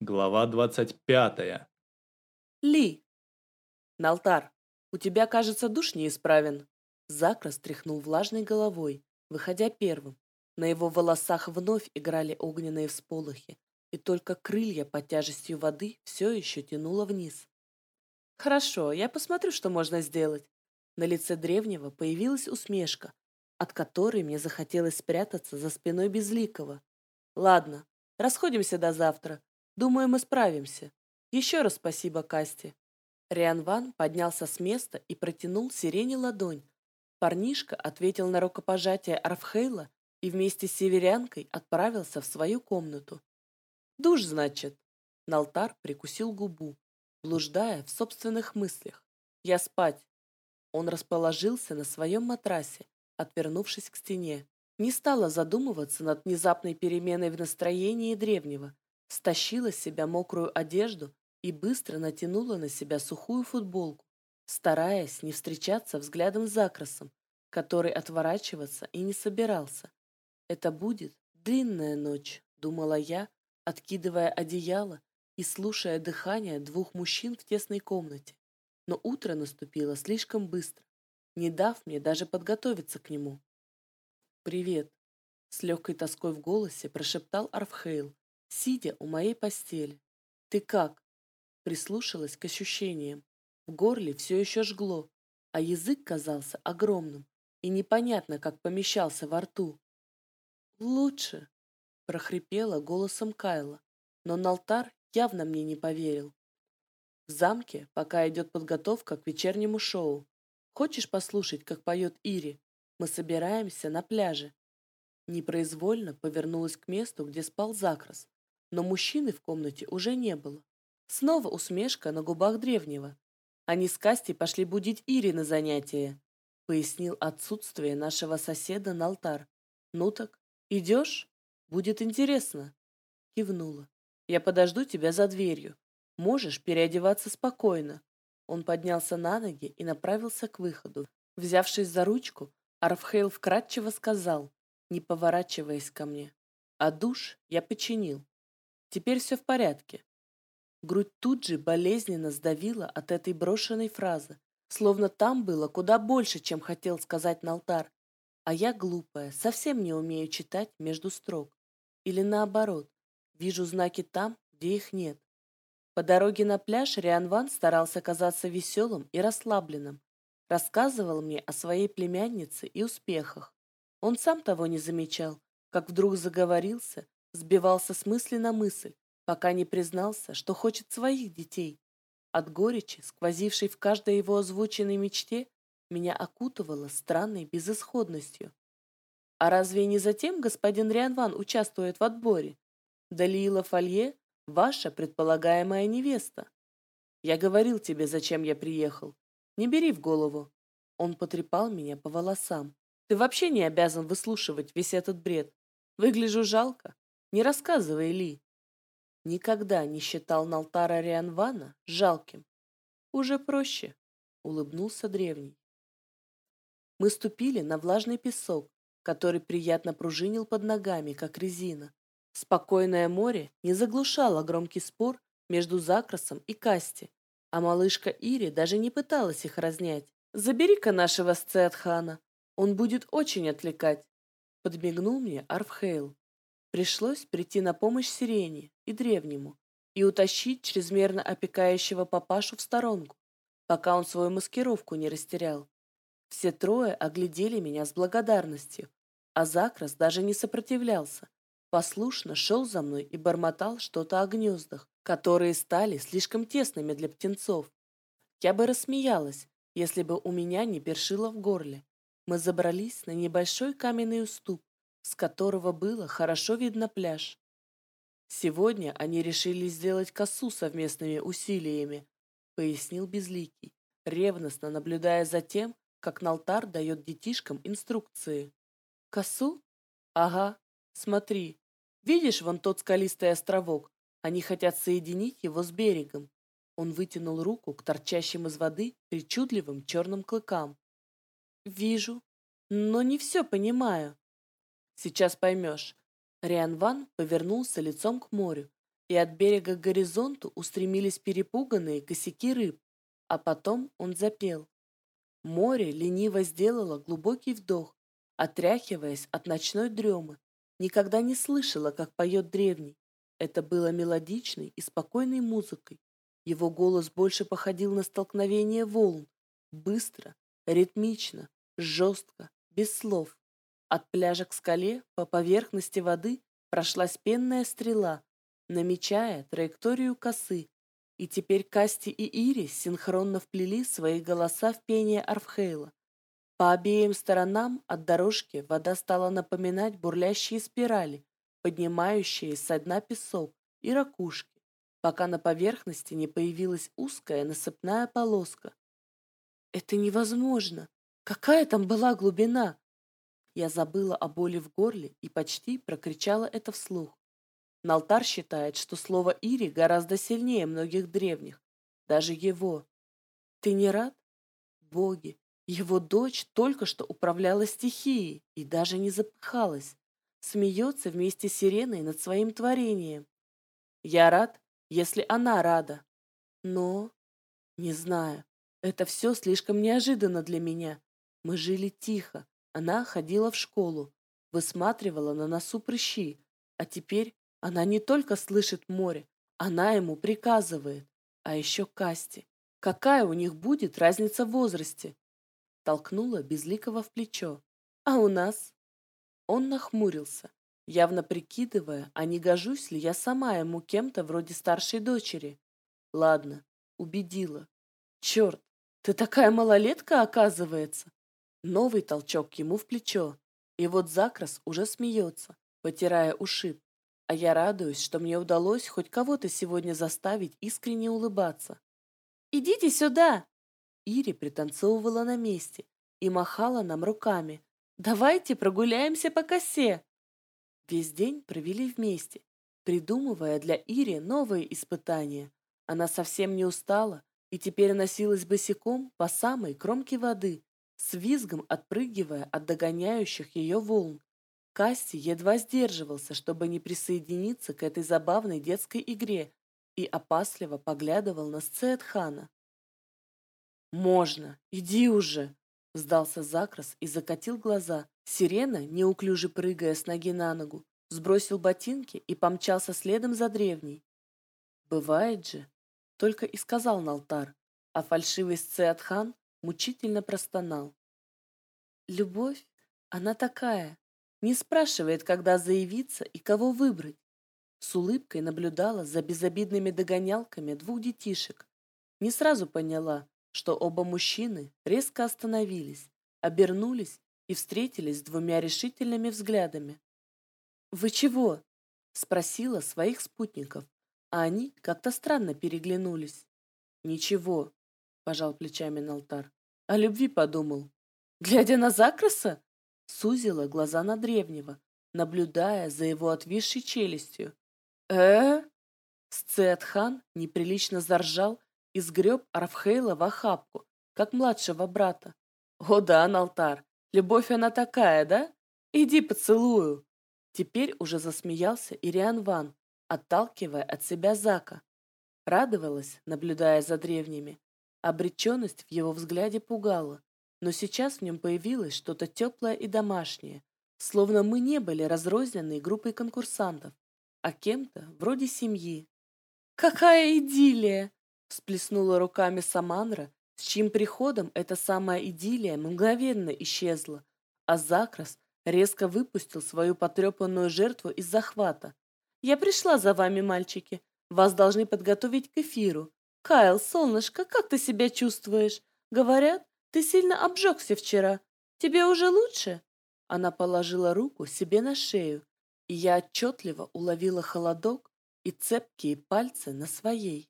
Глава 25. Ли. Налтар, у тебя, кажется, душ неисправен. Зак растряхнул влажной головой, выходя первым. На его волосах вновь играли огненные всполохи, и только крылья под тяжестью воды все еще тянуло вниз. Хорошо, я посмотрю, что можно сделать. На лице древнего появилась усмешка, от которой мне захотелось спрятаться за спиной Безликого. Ладно, расходимся до завтра. Думаю, мы справимся. Еще раз спасибо, Касти. Риан Ван поднялся с места и протянул сирене ладонь. Парнишка ответил на рукопожатие Арфхейла и вместе с северянкой отправился в свою комнату. «Душ, значит?» Налтар прикусил губу, блуждая в собственных мыслях. «Я спать». Он расположился на своем матрасе, отвернувшись к стене. Не стала задумываться над внезапной переменой в настроении древнего, стащила с себя мокрую одежду и быстро натянула на себя сухую футболку, стараясь не встречаться взглядом с Закрасом, который отворачиваться и не собирался. «Это будет длинная ночь», — думала я, откидывая одеяло и слушая дыхание двух мужчин в тесной комнате. Но утро наступило слишком быстро, не дав мне даже подготовиться к нему. «Привет», — с легкой тоской в голосе прошептал Арфхейл, сидя у моей постели. «Ты как?» Прислушалась к ощущениям. В горле все еще жгло, а язык казался огромным и непонятно, как помещался во рту. «Лучше», — прохрипела голосом Кайла, но Налтар явно мне не поверил. В замке пока идет подготовка к вечернему шоу. Хочешь послушать, как поет Ири? Мы собираемся на пляже. Непроизвольно повернулась к месту, где спал Закрас, но мужчины в комнате уже не было. Снова усмешка на губах древнего. Они с Касти пошли будить Ири на занятия, пояснил отсутствие нашего соседа на алтар. Ну так, идешь? Будет интересно. Кивнула. Я подожду тебя за дверью. Можешь переодеваться спокойно. Он поднялся на ноги и направился к выходу. Взявшись за ручку, Арфхейл вкратчиво сказал, не поворачиваясь ко мне. А душ я починил. Теперь все в порядке. Грудь тут же болезненно сдавила от этой брошенной фразы, словно там было куда больше, чем хотел сказать Налтар. А я глупая, совсем не умею читать между строк. Или наоборот, вижу знаки там, где их нет. По дороге на пляж Рианван старался казаться веселым и расслабленным. Рассказывал мне о своей племяннице и успехах. Он сам того не замечал, как вдруг заговорился сбивался с мысли на мысль, пока не признался, что хочет своих детей. От горечи, сквозившей в каждой его озвученной мечте, меня окутывало странной безысходностью. А разве не затем господин Рианван участвует в отборе? Далиила Фолье – ваша предполагаемая невеста. Я говорил тебе, зачем я приехал. Не бери в голову. Он потрепал меня по волосам. Ты вообще не обязан выслушивать весь этот бред. Выгляжу жалко. Не рассказывай, Ли. Никогда не считал Налтара Рианвана жалким. Уже проще, улыбнулся древний. Мы ступили на влажный песок, который приятно пружинил под ногами, как резина. Спокойное море не заглушало громкий спор между Закрасом и Касти, а малышка Ири даже не пыталась их разнять. «Забери-ка нашего Сцетхана, он будет очень отвлекать», подмигнул мне Арфхейл. Пришлось прийти на помощь Сирене и Древнему и утащить чрезмерно опекающего папашу в сторонку, пока он свою маскировку не растерял. Все трое оглядели меня с благодарностью, а Закрас даже не сопротивлялся. Послушно шел за мной и бормотал что-то о гнездах, которые стали слишком тесными для птенцов. Я бы рассмеялась, если бы у меня не першило в горле. Мы забрались на небольшой каменный уступ, с которого было хорошо видно пляж. Сегодня они решили сделать косу совместными усилиями, пояснил Безликий, ревностно наблюдая за тем, как Налтар дает детишкам инструкции. Косу? Ага, смотри. Видишь вон тот скалистый островок? Они хотят соединить его с берегом. Он вытянул руку к торчащим из воды причудливым черным клыкам. Вижу, но не все понимаю. Сейчас поймешь. Риан Ван повернулся лицом к морю, и от берега к горизонту устремились перепуганные косяки рыб, а потом он запел. Море лениво сделало глубокий вдох, отряхиваясь от ночной дремы. Никогда не слышала, как поет древний. Это было мелодичной и спокойной музыкой. Его голос больше походил на столкновение волн. Быстро, ритмично, жестко, без слов. От пляжа к скале по поверхности воды прошлась пенная стрела, намечая траекторию косы, и теперь Касти и Ири синхронно вплели свои голоса в пение Арфхейла. По обеим сторонам от дорожки вода стала напоминать бурлящие спирали, поднимающие со дна песок и ракушки, пока на поверхности не появилась узкая насыпная полоска. «Это невозможно! Какая там была глубина?» Я забыла о боли в горле и почти прокричала это вслух. Налтар считает, что слово «ири» гораздо сильнее многих древних, даже его. Ты не рад? Боги, его дочь только что управляла стихией и даже не запыхалась. Смеется вместе с сиреной над своим творением. Я рад, если она рада. Но... Не знаю. Это все слишком неожиданно для меня. Мы жили тихо. Она ходила в школу, высматривала на носу прыщи, а теперь она не только слышит море, она ему приказывает. А еще Касти. Какая у них будет разница в возрасте? Толкнула Безликого в плечо. А у нас? Он нахмурился, явно прикидывая, а не гожусь ли я сама ему кем-то вроде старшей дочери. Ладно, убедила. Черт, ты такая малолетка, оказывается. Новый толчок ему в плечо. И вот Закрас уже смеется, потирая ушиб. А я радуюсь, что мне удалось хоть кого-то сегодня заставить искренне улыбаться. «Идите сюда!» Ири пританцовывала на месте и махала нам руками. «Давайте прогуляемся по косе!» Весь день провели вместе, придумывая для Ири новые испытания. Она совсем не устала и теперь носилась босиком по самой кромке воды, с визгом отпрыгивая от догоняющих ее волн. Касси едва сдерживался, чтобы не присоединиться к этой забавной детской игре, и опасливо поглядывал на Сцеэтхана. «Можно! Иди уже!» — сдался Закрас и закатил глаза. Сирена, неуклюже прыгая с ноги на ногу, сбросил ботинки и помчался следом за древней. «Бывает же!» — только и сказал Налтар, а фальшивый Сцеатхан мучительно простонал. «Любовь, она такая, не спрашивает, когда заявиться и кого выбрать. С улыбкой наблюдала за безобидными догонялками двух детишек. Не сразу поняла, что оба мужчины резко остановились, обернулись и встретились с двумя решительными взглядами. «Вы чего?» – спросила своих спутников, а они как-то странно переглянулись. «Ничего», – пожал плечами Налтар. «О любви подумал». «Глядя на Закраса?» сузила глаза на древнего, наблюдая за его отвисшей челюстью. э Сцеатхан неприлично заржал и сгреб Арфхейла в охапку, как младшего брата. «О да, Налтар, любовь она такая, да? Иди поцелую!» Теперь уже засмеялся Ириан Ван, отталкивая от себя Зака. Радовалась, наблюдая за древними. Обреченность в его взгляде пугала но сейчас в нем появилось что-то теплое и домашнее, словно мы не были разрозненной группой конкурсантов, а кем-то вроде семьи. «Какая идиллия!» – всплеснула руками Самандра, с чьим приходом эта самая идиллия мгновенно исчезла, а Закрас резко выпустил свою потрепанную жертву из захвата. «Я пришла за вами, мальчики. Вас должны подготовить к эфиру. Кайл, солнышко, как ты себя чувствуешь? Говорят, ты сильно обжегся вчера. Тебе уже лучше?» Она положила руку себе на шею, и я отчетливо уловила холодок и цепкие пальцы на своей.